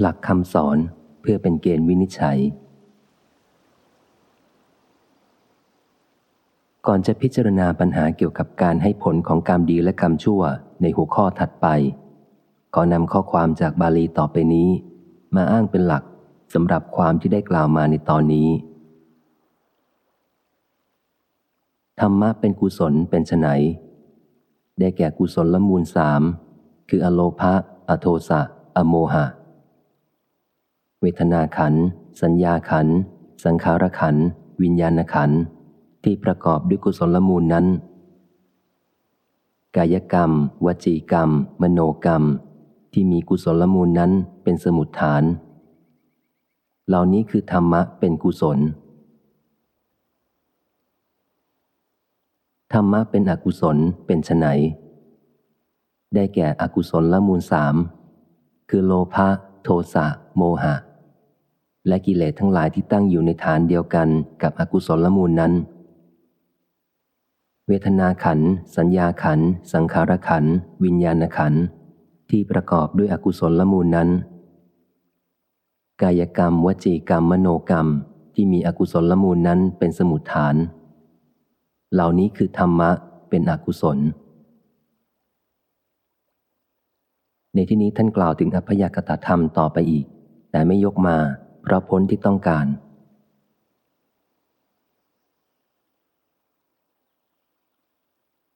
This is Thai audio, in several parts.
หลักคำสอนเพื่อเป็นเกณฑ์วินิจฉัย ก่อนจะพิจารณาปัญหาเกี่ยวกับการให้ผลของกรรมดีและกรรมชั่วในหัวข้อถัดไป ขอนำข้อความจากบาลีต่อไปนี้ มาอ้างเป็นหลักสำหรับความที่ได้กล่าวมาในตอนนี้ ธรรมะเป็นกุศลเป็นไนได้แก่กุศลละมูลสามคืออโลภะอโทสะ อโมหะ เวทนาขัน สัญญาขัน สังขารขัน วิญญาณขัน ที่ประกอบด้วยกุศลละมูลนั้น กายกรรม วจีกรรม มโนกรรม ที่มีกุศลละมูลนั้นเป็นสมุดฐาน เหล่านี้คือธรรมะเป็นกุศล ธรรมะเป็นอกุศลเป็นไนได้แก่อกุศลละมูลสามคือโลภะโทสะโมหะ และกิเลสทั้งหลายที่ตั้งอยู่ในฐานเดียวกันกับอกุศลละมูลนั้น เวทนาขัน สัญญาขัน สังขารขัน วิญญาณขัน ที่ประกอบด้วยอกุศลละมูลนั้น กายกรรม วจีกรรม มโนกรรมที่มีอกุศลละมูลนั้นเป็นสมุดฐาน เหล่านี้คือธรรมะเป็นอกุศล ในที่นี้ท่านกล่าวถึงอภยกตธรรมต่อไปอีก แต่ไม่ยกมา ราะพ้นที่ต้องการ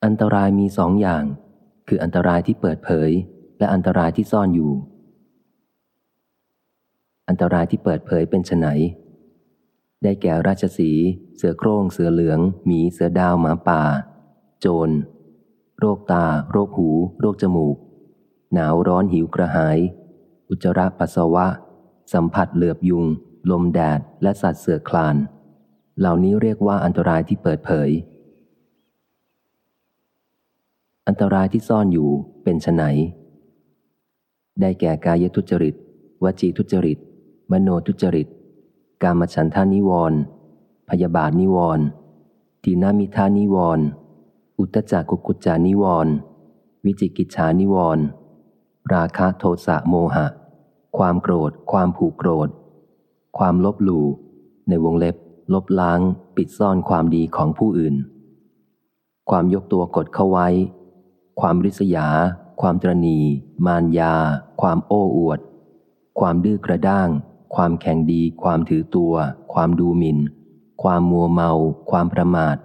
อันตรายมีสองอย่าง คืออันตรายที่เปิดเผย และอันตรายที่ซ่อนอยู่ อันตรายที่เปิดเผยเป็นไนได้แก่ราชสี เสือโคร่ง เสือเหลือง หมี เสือดาวหมาป่า โจร โรคตา โรคหู โรคจมูก หนาวร้อนหิวกระหาย อุจจาระปัสสาวะ สัมผัสเหลือบยุง ลมแดด และสัตว์เสือคลาน เหล่านี้เรียกว่าอันตรายที่เปิดเผย อันตรายที่ซ่อนอยู่เป็นไนได้แก่กายทุจริต วจีทุจริต มโนทุจริต กามฉันทานิวรณ์พยาบาทนิวรณ์ทีนามิทานิวรณ์อุตจักกุกุจานิวรณ์วิจิกิจฉานิวรณ์ราคะโทสะโมหะ ความโกรธ ความผูกโกรธ ความลบหลู่ ในวงเล็บ ลบล้าง ปิดซ่อนความดีของผู้อื่น ความยกตัวกดเข้าไว้ ความริษยา ความตรณี มารยา ความโอ้อวด ความดื้อกระด้าง ความแข่งดี ความถือตัว ความดูหมิน่น ความมัวเมา ความประมาท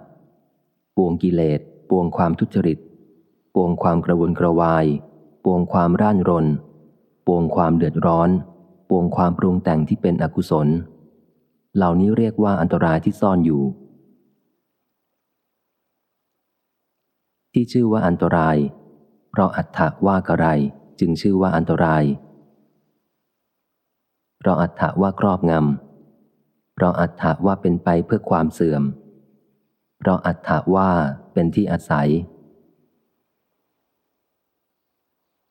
ปวงกิเลส ปวงความทุจริต ปวงความกระวนกระวาย ปวงความร่านรน วงความเดือดร้อน ปวงความปรุงแต่งที่เป็นอกุศล เหล่านี้เรียกว่าอันตรายที่ซ่อนอยู่ ที่ชื่อว่าอันตราย เพราะอัตถะว่ากระไรจึงชื่อว่าอันตราย เพราะอัตถะว่าครอบงำ เพราะอัตถะว่าเป็นไปเพื่อความเสื่อม เพราะอัตถะว่าเป็นที่อาศัย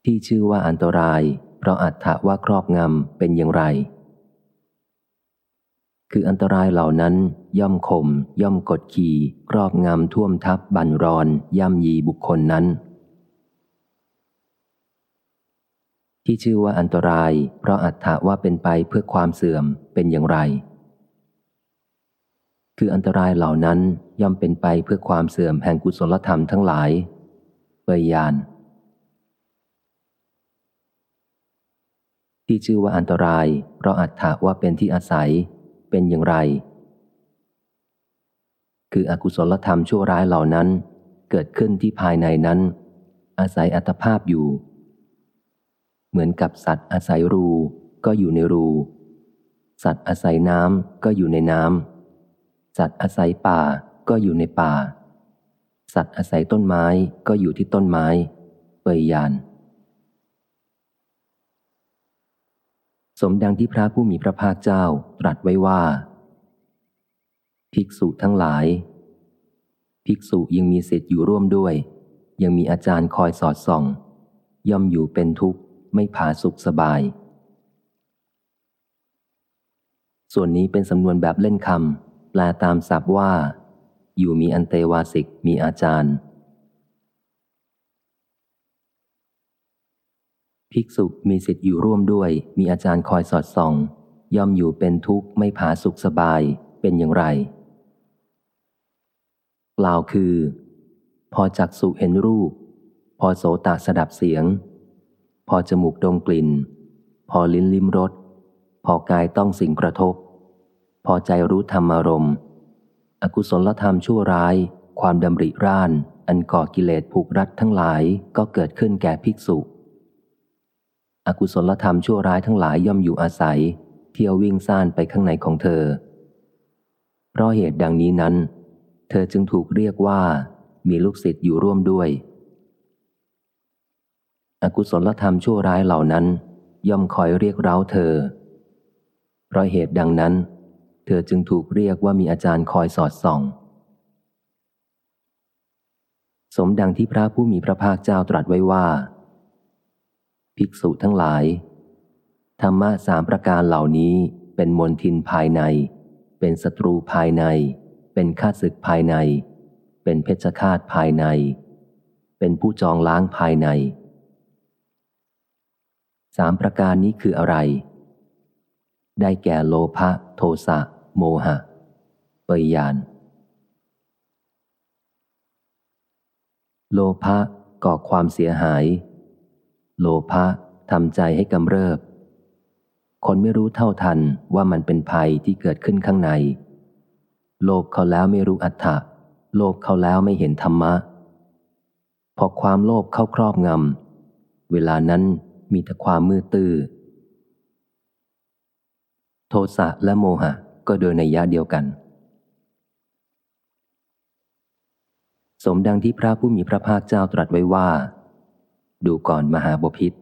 ที่ชื่อว่าอันตราย เพราะอัตถะว่าครอบงำเป็นอย่างไร คืออันตรายเหล่านั้นย่อมข่มย่อมกดขี่ครอบงำท่วมทับบันรอนย่ำยีบุคคลนั้น ที่ชื่อว่าอันตราย เพราะอัตถะว่าเป็นไปเพื่อความเสื่อมเป็นอย่างไร คืออันตรายเหล่านั้นย่อมเป็นไปเพื่อความเสื่อมแห่งกุศลธรรมทั้งหลายเบยาน ที่ชื่อว่าอันตราย เพราะอัตถะว่าเป็นที่อาศัย เป็นอย่างไร คืออกุศลธรรมชั่วร้ายเหล่านั้น เกิดขึ้นที่ภายในนั้น อาศัยอัตภาพอยู่ เหมือนกับสัตว์อาศัยรูก็อยู่ในรู สัตว์อาศัยน้ำก็อยู่ในน้ำสัตว์อาศัยป่าก็อยู่ในป่า สัตว์อาศัยต้นไม้ก็อยู่ที่ต้นไม้ เปยยาน สมดังที่พระผู้มีพระภาคเจ้าตรัสไว้ว่า ภิกษุทั้งหลาย ภิกษุยังมีเศษอยู่ร่วมด้วย ยังมีอาจารย์คอยสอดส่อง ย่อมอยู่เป็นทุกข์ไม่ผาสุขสบาย ส่วนนี้เป็นสำนวนแบบเล่นคำแปลตามศัพท์ว่า อยู่มีอันเตวาสิกมีอาจารย์ ภิกษุมีสิทธิ์อยู่ร่วมด้วย มีอาจารย์คอยสอดส่อง ย่อมอยู่เป็นทุกข์ไม่ผาสุขสบายเป็นอย่างไรกล่าวคือ พอจักสุเห็นรูป พอโสตสดับเสียง พอจมูกดมกลิ่น พอลิ้นลิ้มรสพอกายต้องสิ่งกระทบ พอใจรู้ธรรมารมณ์ อกุศลธรรมชั่วร้าย ความดำริร่าน อันก่อกิเลสผูกรัดทั้งหลายก็เกิดขึ้นแก่ภิกษุ อกุศลธรรมชั่วร้ายทั้งหลายย่อมอยู่อาศัย เที่ยววิ่งซ่านไปข้างในของเธอ เพราะเหตุดังนี้นั้น เธอจึงถูกเรียกว่ามีลูกศิษย์อยู่ร่วมด้วย อกุศลธรรมชั่วร้ายเหล่านั้น ย่อมคอยเรียกเร้าเธอ เพราะเหตุดังนั้น เธอจึงถูกเรียกว่ามีอาจารย์คอยสอดส่อง สมดังที่พระผู้มีพระภาคเจ้าตรัสไว้ว่า ภิกษุทั้งหลาย ธรรมะสามประการเหล่านี้เป็นมนทินภายใน เป็นศัตรูภายใน เป็นข้าศึกภายใน เป็นเพชฌฆาตภายใน เป็นผู้จองล้างภายใน สามประการนี้คืออะไร ได้แก่โลภะโทสะ โมหะ เปยยานโลภะก่อความเสียหาย โลภะทำใจให้กำเริบ คนไม่รู้เท่าทันว่ามันเป็นภัยที่เกิดขึ้นข้างใน โลภเขาแล้วไม่รู้อัตถะโลภเขาแล้วไม่เห็นธรรมะ พอความโลภเข้าครอบงำเวลานั้นมีแต่ความมืดตื้อโทสะและโมหะก็โดยในยะเดียวกัน สมดังที่พระผู้มีพระภาคเจ้าตรัสไว้ว่า ดูก่อนมหาบพิษ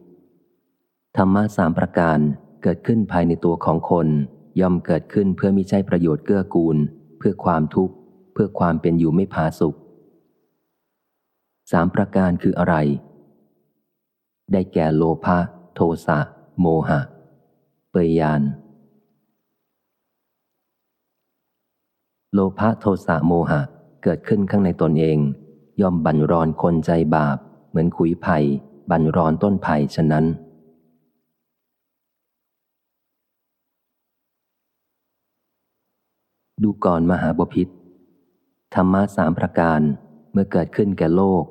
ธรรมะสามประการเกิดขึ้นภายในตัวของคน ย่อมเกิดขึ้นเพื่อมิใช่ประโยชน์เกื้อกูล เพื่อความทุกข์ เพื่อความเป็นอยู่ไม่ผาสุขสามประการคืออะไร ได้แก่โลภะโทสะ โมหะ เปยยาน โลภะโทสะโมหะเกิดขึ้นข้างในตนเอง ย่อมบั่นรอนคนใจบาป เหมือนขุยไผ่ บันรอนต้นไผ่ฉะนั้น ดูก่อนมหาบพิษธรรมะสามประการเมื่อเกิดขึ้นแก่โลก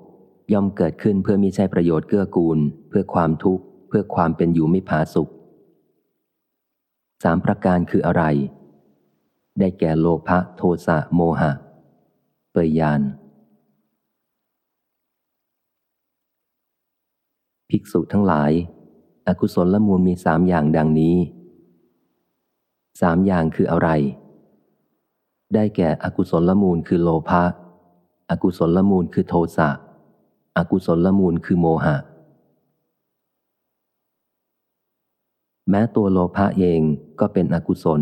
ย่อมเกิดขึ้นเพื่อมีใช่ประโยชน์เกื้อกูล เพื่อความทุกข์ เพื่อความเป็นอยู่ไม่ผาสุขสามประการคืออะไร ได้แก่โลภะโทสะโมหะ เปยยาน ภิกษุทั้งหลาย อกุศลละมูลมีสามอย่างดังนี้ สามอย่างคืออะไร ได้แก่อกุศลละมูลคือโลภะ อกุศลละมูลคือโทสะ อกุศลละมูลคือโมหะ แม้ตัวโลภะเองก็เป็นอกุศล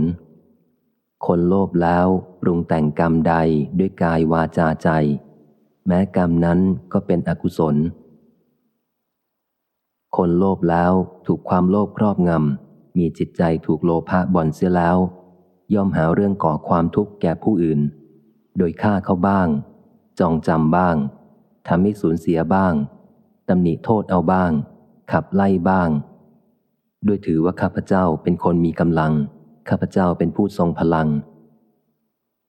คนโลภแล้วปรุงแต่งกรรมใดด้วยกายวาจาใจ แม้กรรมนั้นก็เป็นอกุศล คนโลภแล้วถูกความโลภครอบงำ มีจิตใจถูกโลภะบ่อนเสียแล้ว ย่อมหาเรื่องก่อความทุกข์แก่ผู้อื่น โดยฆ่าเขาบ้าง จองจำบ้างทำให้สูญเสียบ้างตำหนิโทษเอาบ้าง ขับไล่บ้าง ด้วยถือว่าข้าพเจ้าเป็นคนมีกำลัง ข้าพเจ้าเป็นผู้ทรงพลัง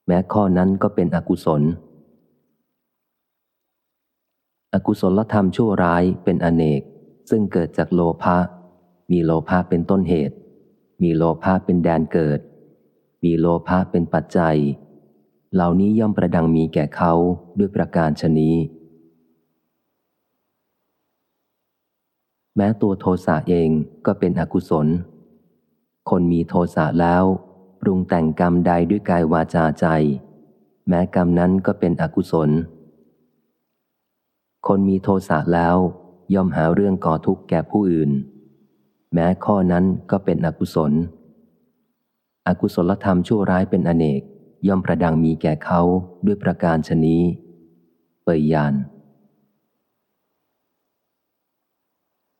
แม้ข้อนั้นก็เป็นอกุศล อกุศลธรรมชั่วร้ายเป็นอเนก ซึ่งเกิดจากโลภะ มีโลภะเป็นต้นเหตุ มีโลภะเป็นแดนเกิด มีโลภะเป็นปัจจัย เหล่านี้ย่อมประดังมีแก่เขาด้วยประการชนี้ แม้ตัวโทสะเองก็เป็นอกุศล คนมีโทสะแล้วปรุงแต่งกรรมใดด้วยกายวาจาใจ แม้กรรมนั้นก็เป็นอกุศล คนมีโทสะแล้ว ย่อมหาเรื่องก่อทุกข์แก่ผู้อื่น แม้ข้อนั้นก็เป็นอกุศล อกุศลธรรมชั่วร้ายเป็นอเนก ย่อมประดังมีแก่เขาด้วยประการชนี้ เปยยาน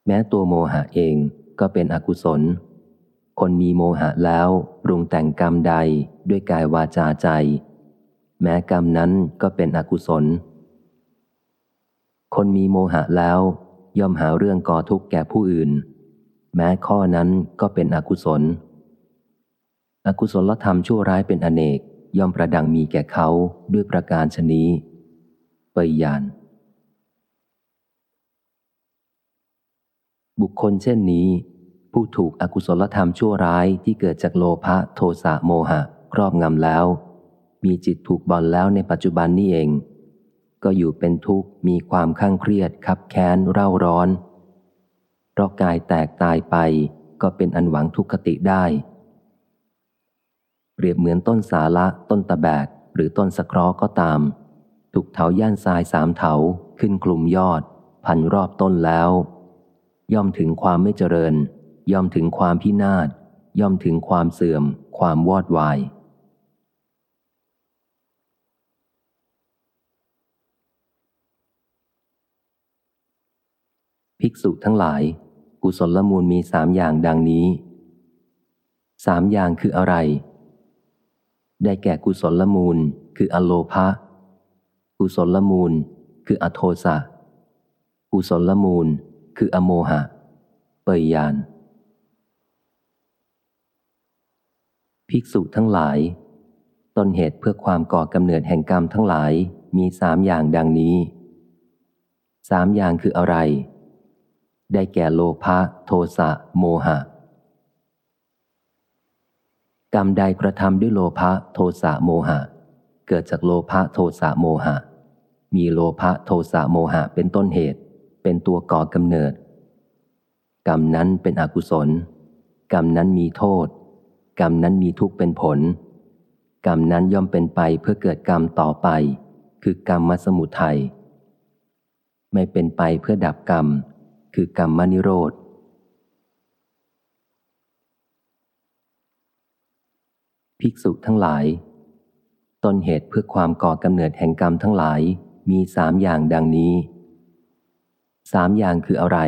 แม้ตัวโมหะเองก็เป็นอกุศล คนมีโมหะแล้วปรุงแต่งกรรมใดด้วยกายวาจาใจ แม้กรรมนั้นก็เป็นอกุศล คนมีโมหะแล้ว ย่อมหาเรื่องก่อทุกข์แก่ผู้อื่น แม้ข้อนั้นก็เป็นอกุศล อกุศลธรรมชั่วร้ายเป็นอเนกย่อมประดังมีแก่เขาด้วยประการชนี้ ปยาน บุคคลเช่นนี้ ผู้ถูกอกุศลธรรมชั่วร้ายที่เกิดจากโลภะโทสะโมหะ ครอบงำแล้ว มีจิตถูกบอลแล้วในปัจจุบันนี้เอง ก็อยู่เป็นทุกข์มีความข้างเครียดคับแค้นเร่าร้อนเพราะกายแตกตายไปก็เป็นอันหวังทุกขติได้ เปรียบเหมือนต้นสาละต้นตะแบก หรือต้นสะคราะห์ก็ตาม ถูกเถาย่านทรายสามเถาขึ้นกลุ่มยอด พันรอบต้นแล้ว ย่อมถึงความไม่เจริญ ย่อมถึงความพินาศย่อมถึงความเสื่อม ความวอดวาย ภิกษุทั้งหลาย กุศลละมูลมีสามอย่างดังนี้สามอย่างคืออะไร ได้แก่กุศลละมูลคืออโลภะกุศลละมูลคืออโทสะกุศลละมูลคืออโมหะ เปยยาน ภิกษุทั้งหลาย ต้นเหตุเพื่อความก่อกำเนิดแห่งกรรมทั้งหลายมีสามอย่างดังนี้สามอย่างคืออะไร ได้แก่โลภะโทสะโมหะ กรรมใดกระทำด้วยโลภะโทสะโมหะ เกิดจากโลภะโทสะโมหะ มีโลภะโทสะโมหะเป็นต้นเหตุ เป็นตัวก่อกำเนิด กรรมนั้นเป็นอกุศล กรรมนั้นมีโทษ กรรมนั้นมีทุกข์เป็นผล กรรมนั้นย่อมเป็นไปเพื่อเกิดกรรมต่อไป คือกรรมมสมุทัยไม่เป็นไปเพื่อดับกรรม คือกรรมมนิโรธ ภิกษุทั้งหลาย ต้นเหตุเพื่อความก่อกำเนิดแห่งกรรมทั้งหลายมีสามอย่างดังนี้ สามอย่างคืออะไร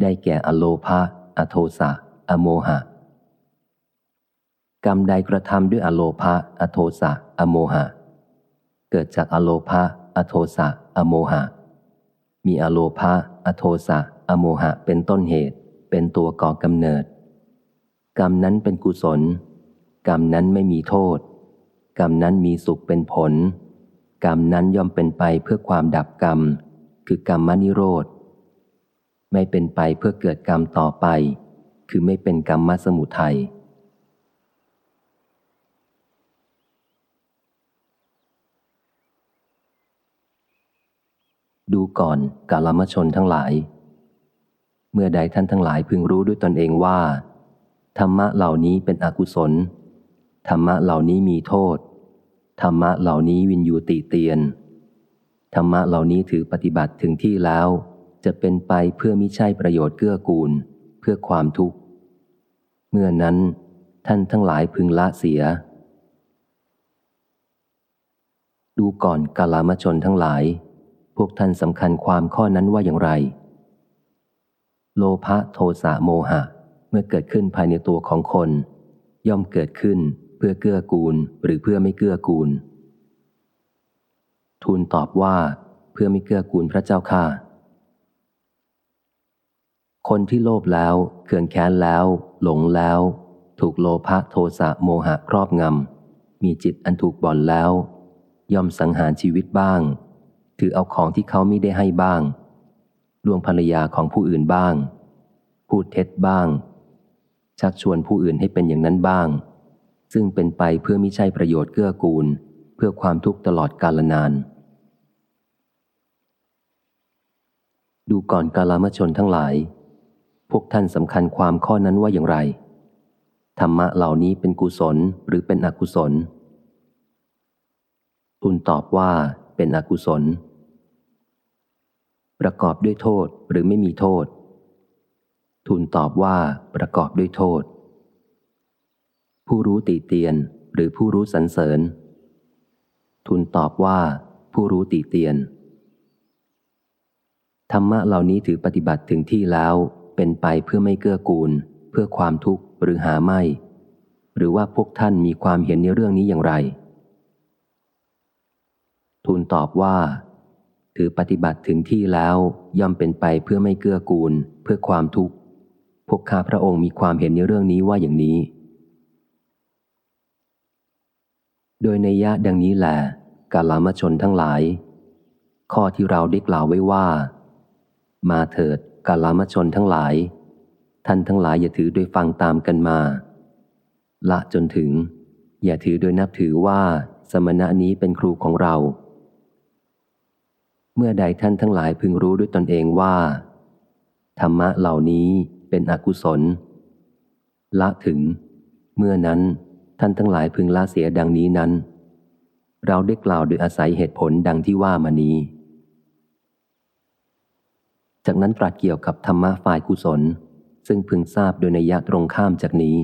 ได้แก่อโลภะ อโทสะ อโมหะ กรรมใดกระทำด้วยอโลภะ อโทสะ อโมหะ เกิดจากอโลภะ อโทสะ อโมหะ มีอโลภะ อโทสะ อโมหะเป็นต้นเหตุ เป็นตัวก่อกำเนิด กรรมนั้นเป็นกุศล กรรมนั้นไม่มีโทษ กรรมนั้นมีสุขเป็นผล กรรมนั้นย่อมเป็นไปเพื่อความดับกรรม คือกรรมมนิโรธ ไม่เป็นไปเพื่อเกิดกรรมต่อไป คือไม่เป็นกรรมมสมุทัยดูก่อนกาลมชนทั้งหลาย เมื่อใดท่านทั้งหลายพึงรู้ด้วยตนเองว่า ธรรมะเหล่านี้เป็นอกุศล ธรรมะเหล่านี้มีโทษ ธรรมะเหล่านี้วินยูติเตียน ธรรมะเหล่านี้ถือปฏิบัติถึงที่แล้ว จะเป็นไปเพื่อมิใช่ประโยชน์เกื้อกูล เพื่อความทุกข์ เมื่อนั้นท่านทั้งหลายพึงละเสีย ดูก่อนกาลามชนทั้งหลาย พวกท่านสำคัญความข้อนั้นว่าอย่างไร โลภะโทสะโมหะ เมื่อเกิดขึ้นภายในตัวของคน ย่อมเกิดขึ้นเพื่อเกื้อกูลหรือเพื่อไม่เกื้อกูล ทูลตอบว่าเพื่อไม่เกื้อกูลพระเจ้าค่ะ คนที่โลภแล้วเคืองแค้นแล้ว หลงแล้ว ถูกโลภะโทสะโมหะครอบงำมีจิตอันถูกบ่อนแล้ว ย่อมสังหารชีวิตบ้าง ถือเอาของที่เขาไม่ได้ให้บ้าง ล่วงภรรยาของผู้อื่นบ้าง พูดเท็จบ้าง ชักชวนผู้อื่นให้เป็นอย่างนั้นบ้าง ซึ่งเป็นไปเพื่อมิใช่ประโยชน์เกื้อกูล เพื่อความทุกข์ตลอดกาลนาน ดูก่อนกาลามชนทั้งหลาย พวกท่านสำคัญความข้อนั้นว่าอย่างไร ธรรมะเหล่านี้เป็นกุศลหรือเป็นอกุศลทูลตอบว่าเป็นอกุศล ประกอบด้วยโทษหรือไม่มีโทษ ทูลตอบว่าประกอบด้วยโทษ ผู้รู้ติเตียนหรือผู้รู้สรรเสริญ ทูลตอบว่า ผู้รู้ติเตียน ธรรมะเหล่านี้ถือปฏิบัติถึงที่แล้วเป็นไปเพื่อไม่เกื้อกูล เพื่อความทุกข์หรือหาไม่ หรือว่าพวกท่านมีความเห็นในเรื่องนี้อย่างไร ทูลตอบว่า ถือปฏิบัติถึงที่แล้วย่อมเป็นไปเพื่อไม่เกื้อกูล เพื่อความทุกข์ พวกข้าพระองค์มีความเห็นในเรื่องนี้ว่าอย่างนี้ โดยในยะดังนี้แหละกาลามชนทั้งหลาย ข้อที่เราได้กล่าวไว้ว่า มาเถิดกาลามชนทั้งหลาย ท่านทั้งหลายอย่าถือโดยฟังตามกันมา ละจนถึง อย่าถือโดยนับถือว่า สมณะนี้เป็นครูของเรา เมื่อใดท่านทั้งหลายพึงรู้ด้วยตนเองว่า ธรรมะเหล่านี้เป็นอกุศล ละถึง เมื่อนั้นท่านทั้งหลายพึงละเสียดังนี้นั้น เราได้กล่าวโดยอาศัยเหตุผลดังที่ว่ามานี้ จากนั้นตรัสเกี่ยวกับธรรมะฝ่ายกุศล ซึ่งพึงทราบโดยนัยยะตรงข้ามจากนี้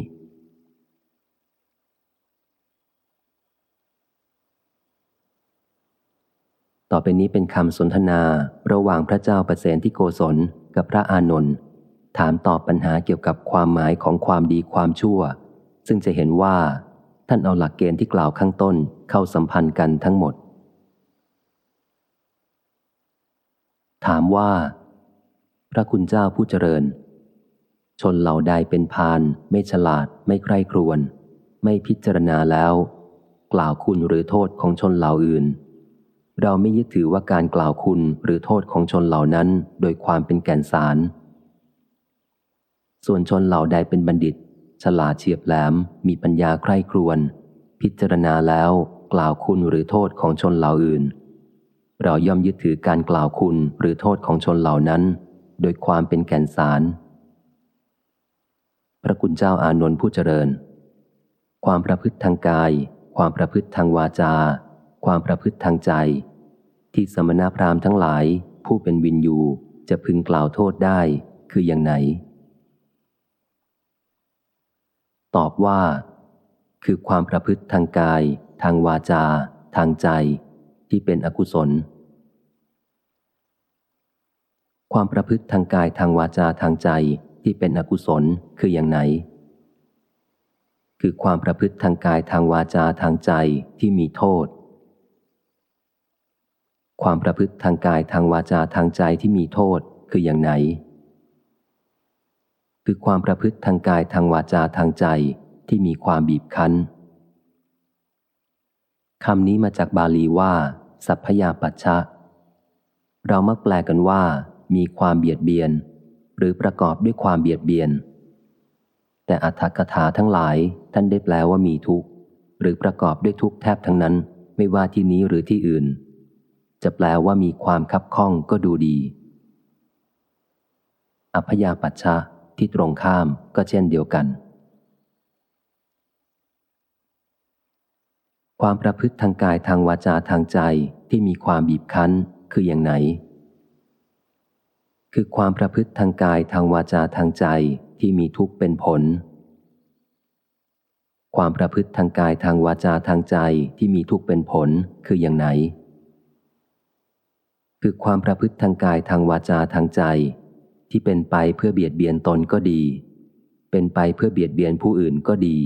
ต่อไปนี้เป็นคำสนทนาระหว่างพระเจ้าประเสนที่โกศลกับพระอานนท์ถามตอบปัญหาเกี่ยวกับความหมายของความดีความชั่ว ซึ่งจะเห็นว่า ท่านเอาหลักเกณฑ์ที่กล่าวข้างต้นเข้าสัมพันธ์กันทั้งหมด ถามว่า พระคุณเจ้าผู้เจริญ ชนเหล่าใดเป็นพาน ไม่ฉลาด ไม่ใคร่ครวน ไม่พิจารณาแล้ว กล่าวคุณหรือโทษของชนเหล่าอื่น เราไม่ยึดถือว่าการกล่าวคุณหรือโทษของชนเหล่านั้นโดยความเป็นแก่นสาร ส่วนชนเหล่าใดเป็นบัณฑิต ฉลาดเฉียบแหลม มีปัญญาใคร่ครวน พิจารณาแล้วกล่าวคุณหรือโทษของชนเหล่าอื่น เราย่อมยึดถือการกล่าวคุณหรือโทษของชนเหล่านั้น โดยความเป็นแก่นสาร พระคุณเจ้าอานนท์ผู้เจริญ ความประพฤติทางกาย ความประพฤติทางวาจา ความประพฤติทางใจ ที่สมณพราหมณ์ทั้งหลาย ผู้เป็นวินยูจะพึงกล่าวโทษได้คืออย่างไหน ตอบว่า คือความประพฤติทางกาย ทางวาจา ทางใจ ที่เป็นอกุศล ความประพฤติทางกายทางวาจาทางใจที่เป็นอกุศลคืออย่างไหน คือความประพฤติทางกายทางวาจาทางใจที่มีโทษ ความประพฤติทางกายทางวาจาทางใจที่มีโทษคืออย่างไหน คือความประพฤติทางกายทางวาจาทางใจที่มีความบีบคั้นคำนี้มาจากบาลีว่า สัพพยาปัชชะ เรามักแปลกันว่า มีความเบียดเบียน หรือประกอบด้วยความเบียดเบียน แต่อัตถกถาทั้งหลายท่านได้แปลว่ามีทุกข์ หรือประกอบด้วยทุกข์แทบทั้งนั้น ไม่ว่าที่นี้หรือที่อื่น จะแปลว่ามีความคับข้องก็ดูดี อัพยาปัชชะที่ตรงข้ามก็เช่นเดียวกัน ความประพฤติทางกายทางวาจาทางใจที่มีความบีบคั้นคืออย่างไหน คือความประพฤติทางกายทางวาจาทางใจที่มีทุกข์เป็นผล ความประพฤติทางกายทางวาจาทางใจที่มีทุกข์เป็นผลคืออย่างไหน คือความประพฤติทางกายทางวาจาทางใจ ที่เป็นไปเพื่อเบียดเบียนตนก็ดี เป็นไปเพื่อเบียดเบียนผู้อื่นก็ดี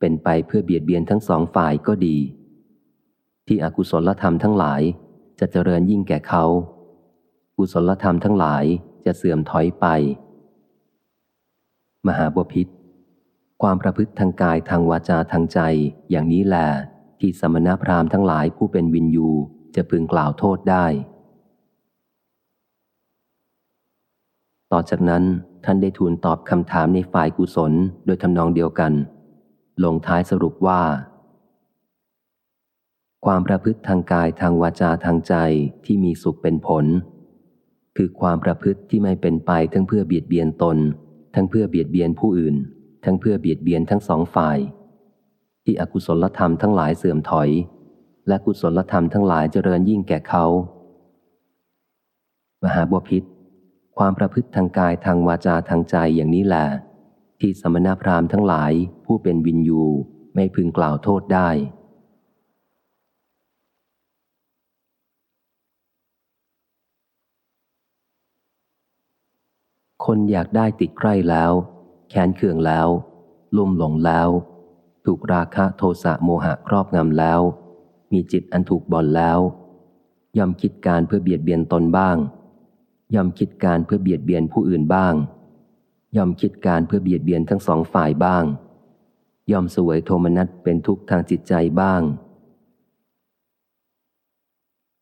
เป็นไปเพื่อเบียดเบียนทั้งสองฝ่ายก็ดี ที่อกุศลธรรมทั้งหลายจะเจริญยิ่งแก่เขากุศลธรรมทั้งหลายจะเสื่อมถอยไป มหาบพิษความประพฤติทางกายทางวาจาทางใจ อย่างนี้แหละที่สมณพราหมณ์ทั้งหลายผู้เป็นวินยูจะพึงกล่าวโทษได้ ต่อจากนั้นท่านได้ทูลตอบคำถามในฝ่ายกุศลโดยทำนองเดียวกัน ลงท้ายสรุปว่า ความประพฤติทางกายทางวาจาทางใจที่มีสุขเป็นผล คือความประพฤติที่ไม่เป็นไปทั้งเพื่อเบียดเบียนตน ทั้งเพื่อเบียดเบียนผู้อื่น ทั้งเพื่อเบียดเบียนทั้งสองฝ่าย ที่อกุศลธรรมทั้งหลายเสื่อมถอย และกุศลธรรมทั้งหลายเจริญยิ่งแก่เขา มหาบพิษ ความประพฤติทางกายทางวาจาทางใจอย่างนี้แหละที่สมณพราหมณ์ทั้งหลายผู้เป็นวินยูไม่พึงกล่าวโทษได้ คนอยากได้ติดใกล้แล้ว แค้นเคืองแล้ว ลุ่มหลงแล้ว ถูกราคะโทสะโมหะครอบงำแล้ว มีจิตอันถูกบ่อนแล้ว ย่อมคิดการเพื่อเบียดเบียนตนบ้าง ย่อมคิดการเพื่อเบียดเบียนผู้อื่นบ้าง ย่อมคิดการเพื่อเบียดเบียนทั้งสองฝ่ายบ้าง ย่อมสวยโทมนัสเป็นทุกข์ทางจิตใจบ้าง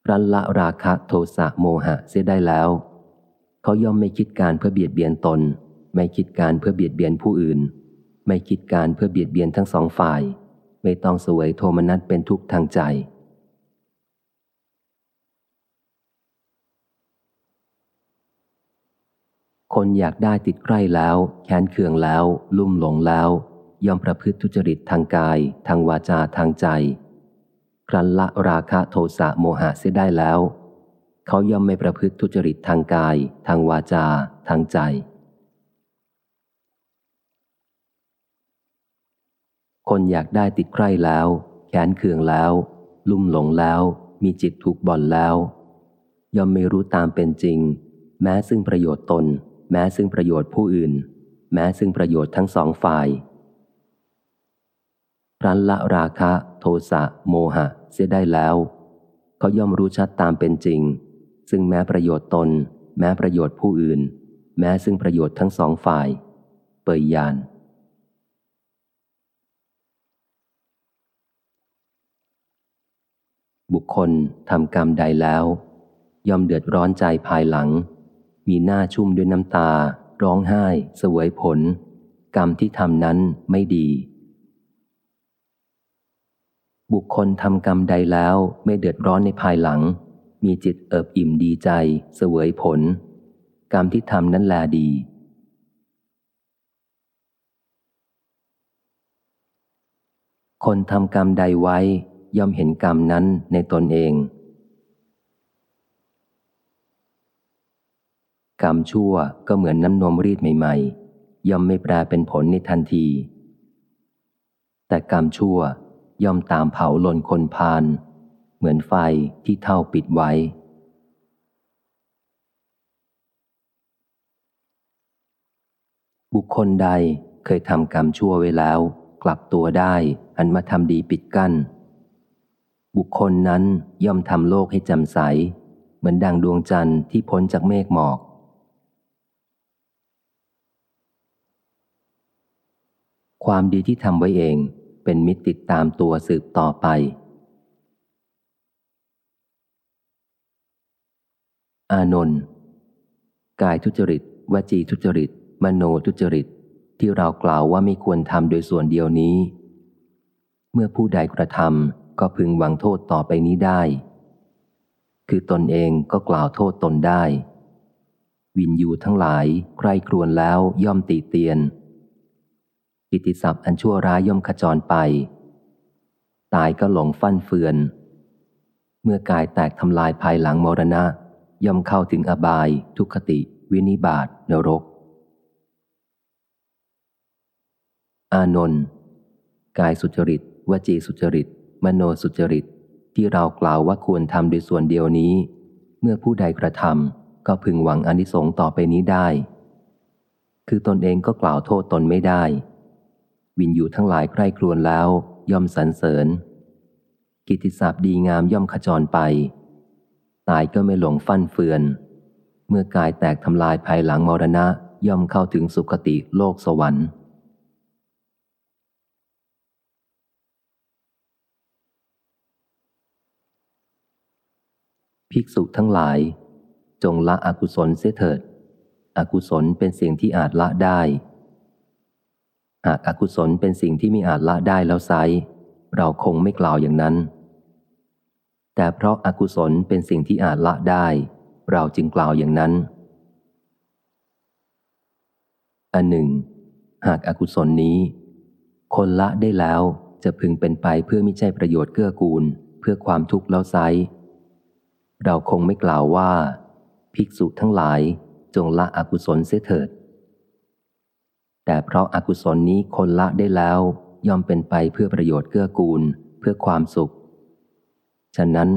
รันละราคะโทสะโมหะเสียได้แล้ว เขาย่อมไม่คิดการเพื่อเบียดเบียนตน ไม่คิดการเพื่อเบียดเบียนผู้อื่น ไม่คิดการเพื่อเบียดเบียนทั้งสองฝ่าย ไม่ต้องสวยโทมนัสเป็นทุกข์ทางใจ คนอยากได้ติดใกล้แล้ว แค้นเคืองแล้ว ลุ่มหลงแล้ว ย่อมประพฤติทุจริตทางกาย ทางวาจาทางใจ ครั้นละราคะโทสะโมหะเสียได้แล้ว เขาย่อมไม่ประพฤติทุจริตทางกาย ทางวาจา ทางใจ คนอยากได้ติดใกล้แล้วแขนเคืองแล้ว ลุ่มหลงแล้ว มีจิตถูกบ่อนแล้ว ย่อมไม่รู้ตามเป็นจริง แม้ซึ่งประโยชน์ตน แม้ซึ่งประโยชน์ผู้อื่น แม้ซึ่งประโยชน์ทั้งสองฝ่ายรันละราคะ โทสะโมหะ เสียได้แล้ว เขาย่อมรู้ชัดตามเป็นจริง ซึ่งแม้ประโยชน์ตน แม้ประโยชน์ผู้อื่น แม้ซึ่งประโยชน์ทั้งสองฝ่าย เปยยานบุคคลทำกรรมใดแล้ว ย่อมเดือดร้อนใจภายหลัง มีหน้าชุ่มด้วยน้ำตา ร้องไห้ เสวยผล กรรมที่ทำนั้นไม่ดี บุคคลทำกรรมใดแล้วไม่เดือดร้อนในภายหลัง มีจิตเอิบอิ่มดีใจ เสวยผล กรรมที่ทำนั้นแลดี คนทำกรรมใดไว้ย่อมเห็นกรรมนั้นในตนเอง กรรมชั่วก็เหมือนน้ำนมรีดใหม่ ๆ ย่อมไม่แปลเป็นผลในทันที แต่กรรมชั่วย่อมตามเผาลนคนพาน เหมือนไฟที่เท่าปิดไว้ บุคคลใดเคยทำกรรมชั่วไว้แล้ว กลับตัวได้อันมาทำดีปิดกัน้น บุคคลนั้นย่อมทำโลกให้จำใส เหมือนดังดวงจันทร์ที่พ้นจากเมฆหมอก ความดีที่ทำไว้เองเป็นมิตรติดตามตัวสืบต่อไป อานนท์กายทุจริต วจีทุจริต มโนทุจริต ที่เรากล่าวว่าไม่ควรทำโดยส่วนเดียวนี้ เมื่อผู้ใดกระทำก็พึงหวังโทษต่อไปนี้ได้ คือตนเองก็กล่าวโทษตนได้ วินยูทั้งหลายใครครวนแล้วย่อมตีเตียน กิติศัพท์อันชั่วร้ายย่อมขจรไป ตายก็หลงฟั่นเฟือน เมื่อกายแตกทำลายภายหลังมรณะ ย่อมเข้าถึงอบาย ทุกขติ วินิบาตนรก อานนท์กายสุจริตวจีสุจริต มโนสุจริตที่เรากล่าวว่าควรทำโดยส่วนเดียวนี้ เมื่อผู้ใดกระทำก็พึงหวังอนิสงส์ต่อไปนี้ได้ คือตนเองก็กล่าวโทษตนไม่ได้ วินอยู่ทั้งหลายใกล้ครวนแล้ว ย่อมสรรเสริญ กิติศัพท์ดีงามย่อมขจรไป ตายก็ไม่หลงฟั่นเฟือน เมื่อกายแตกทำลายภายหลังมรณะย่อมเข้าถึงสุคติโลกสวรรค์ภิกษุทั้งหลาย จงละอกุศลเสียเถิด อกุศลเป็นสิ่งที่อาจละได้ หากอากุศลเป็นสิ่งที่ไม่อาจละได้แล้วไซเราคงไม่กล่าวอย่างนั้น แต่เพราะอากุศลเป็นสิ่งที่อาจละได้ เราจึงกล่าวอย่างนั้น อันหนึ่ง หากอากุศลนี้ คนละได้แล้วจะพึงเป็นไปเพื่อไม่ใช่ประโยชน์เกื้อกูล เพื่อความทุกข์แล้วไซเราคงไม่กล่าวว่า ภิกษุทั้งหลายจงละอกุศลเสียเถิด แต่เพราะอากุศลนี้คนละได้แล้วย่อมเป็นไปเพื่อประโยชน์เกื้อกูลเพื่อความสุข ฉะนั้น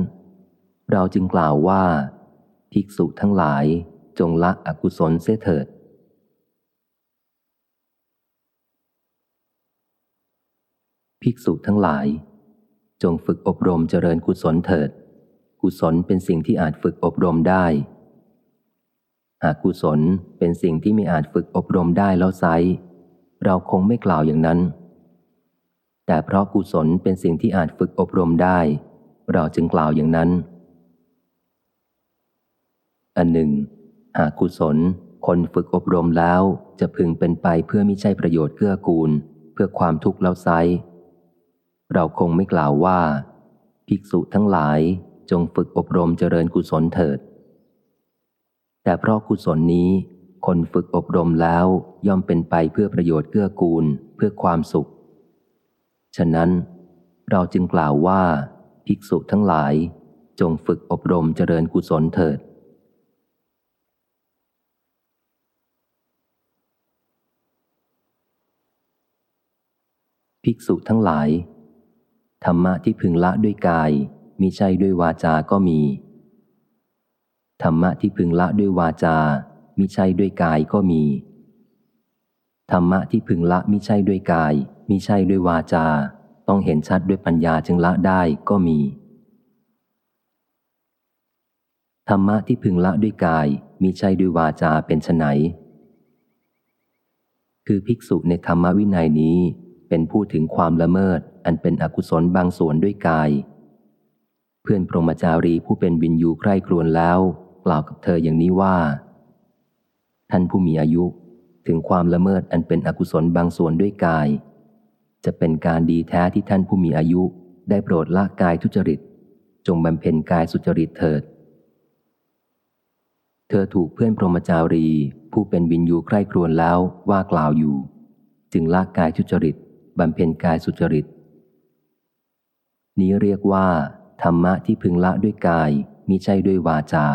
เราจึงกล่าวว่า ภิกษุทั้งหลายจงละอกุศลเสียเถิด ภิกษุทั้งหลาย จงฝึกอบรมเจริญกุศลเถิด กุศลเป็นสิ่งที่อาจฝึกอบรมได้ หากกุศลเป็นสิ่งที่ไม่อาจฝึกอบรมได้แล้วไซเราคงไม่กล่าวอย่างนั้น แต่เพราะกุศลเป็นสิ่งที่อาจฝึกอบรมได้ เราจึงกล่าวอย่างนั้น อันหนึ่ง หากกุศลคนฝึกอบรมแล้วจะพึงเป็นไปเพื่อมิใช่ประโยชน์เกื้อกูล เพื่อความทุกข์แล้วไซเราคงไม่กล่าวว่า ภิกษุทั้งหลายจงฝึกอบรมเจริญกุศลเถิด แต่เพราะกุศลนี้ คนฝึกอบรมแล้วย่อมเป็นไปเพื่อประโยชน์เกื้อกูลเพื่อความสุข ฉะนั้น เราจึงกล่าวว่า ภิกษุทั้งหลาย จงฝึกอบรมเจริญกุศลเถิด ภิกษุทั้งหลาย ธรรมะที่พึงละด้วยกายมิใช่ด้วยวาจาก็มี ธรรมะที่พึงละด้วยวาจา มิใช่ด้วยกายก็มี ธรรมะที่พึงละมิใช่ด้วยกาย มิใช่ด้วยวาจา ต้องเห็นชัดด้วยปัญญาจึงละได้ก็มี ธรรมะที่พึงละด้วยกาย มิใช่ด้วยวาจาเป็นไนคือภิกษุในธรรมวินัยนี้เป็นผู้ถึงความละเมิด อันเป็นอกุศลบางส่วนด้วยกาย เพื่อนพรหมจารีผู้เป็นวินยูใคร่ครวญแล้ว กล่าวกับเธออย่างนี้ว่า ท่านผู้มีอายุถึงความละเมิดอันเป็นอกุศลบางส่วนด้วยกาย จะเป็นการดีแท้ที่ท่านผู้มีอายุได้โปรดละกายทุจริต จงบำเพ็ญกายสุจริตเถิด เธอถูกเพื่อนพรหมจารี ผู้เป็นวินยูใคร่ครวญแล้วว่ากล่าวอยู่ จึงละกายทุจริตบำเพ็ญกายสุจริต นี้เรียกว่า ธรรมะที่พึงละด้วยกายมิใช่ด้วยวาจา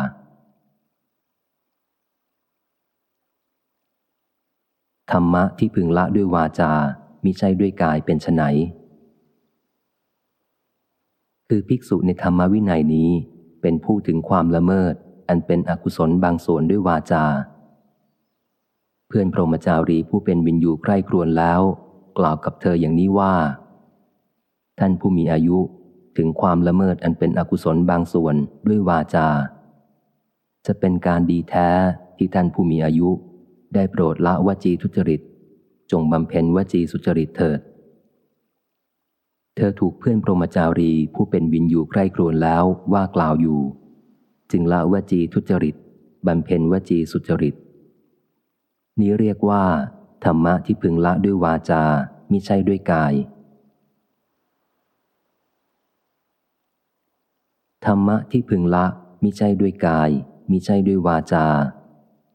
ธรรมะที่พึงละด้วยวาจา มิใช่ด้วยกายเป็นไนคือภิกษุในธรรมวินัยนี้ เป็นผู้ถึงความละเมิด อันเป็นอกุศลบางส่วนด้วยวาจา เพื่อนพรหมจารีผู้เป็นวินยูใกล้ครวนแล้ว กล่าวกับเธออย่างนี้ว่า ท่านผู้มีอายุถึงความละเมิดอันเป็นอกุศลบางส่วนด้วยวาจา จะเป็นการดีแท้ที่ท่านผู้มีอายุ ได้โปรดละวจีทุจริต จงบำเพ็ญวจีสุจริตเถิด เธอถูกเพื่อนพรหมจารีผู้เป็นวินอยู่ใกล้ครวนแล้วว่ากล่าวอยู่ จึงละวจีทุจริตบำเพ็ญวจีสุจริต นี้เรียกว่า ธรรมะที่พึงละด้วยวาจามิใช่ด้วยกาย ธรรมะที่พึงละมิใช่ด้วยกายมิใช่ด้วยวาจา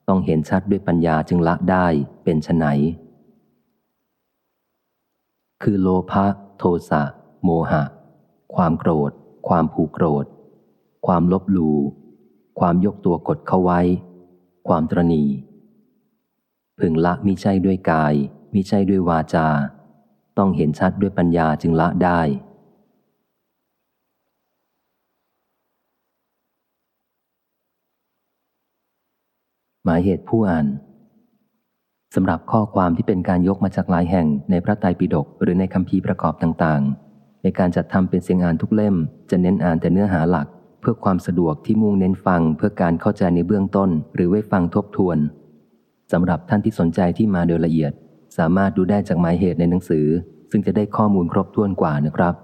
ต้องเห็นชัดด้วยปัญญาจึงละได้เป็นไนคือโลภะโทสะ โมหะ ความโกรธ ความผูกโกรธ ความลบหลู่ความยกตัวกดเข้าไว้ ความตรณี พึงละมิใช่ด้วยกายมิใช่ด้วยวาจา ต้องเห็นชัดด้วยปัญญาจึงละได้ หมายเหตุผู้อ่านสำหรับข้อความที่เป็นการยกมาจากหลายแห่งในพระไตรปิฎกหรือในคำพีประกอบต่างๆ ในการจัดทำเป็นเสียงอ่านทุกเล่ม จะเน้นอ่านแต่เนื้อหาหลัก เพื่อความสะดวกที่มุ่งเน้นฟังเพื่อการเข้าใจในเบื้องต้น หรือไว้ฟังทบทวนสำหรับท่านที่สนใจที่มาโดยละเอียด สามารถดูได้จากหมายเหตุในหนังสือ ซึ่งจะได้ข้อมูลครบถ้วนกว่านะครับ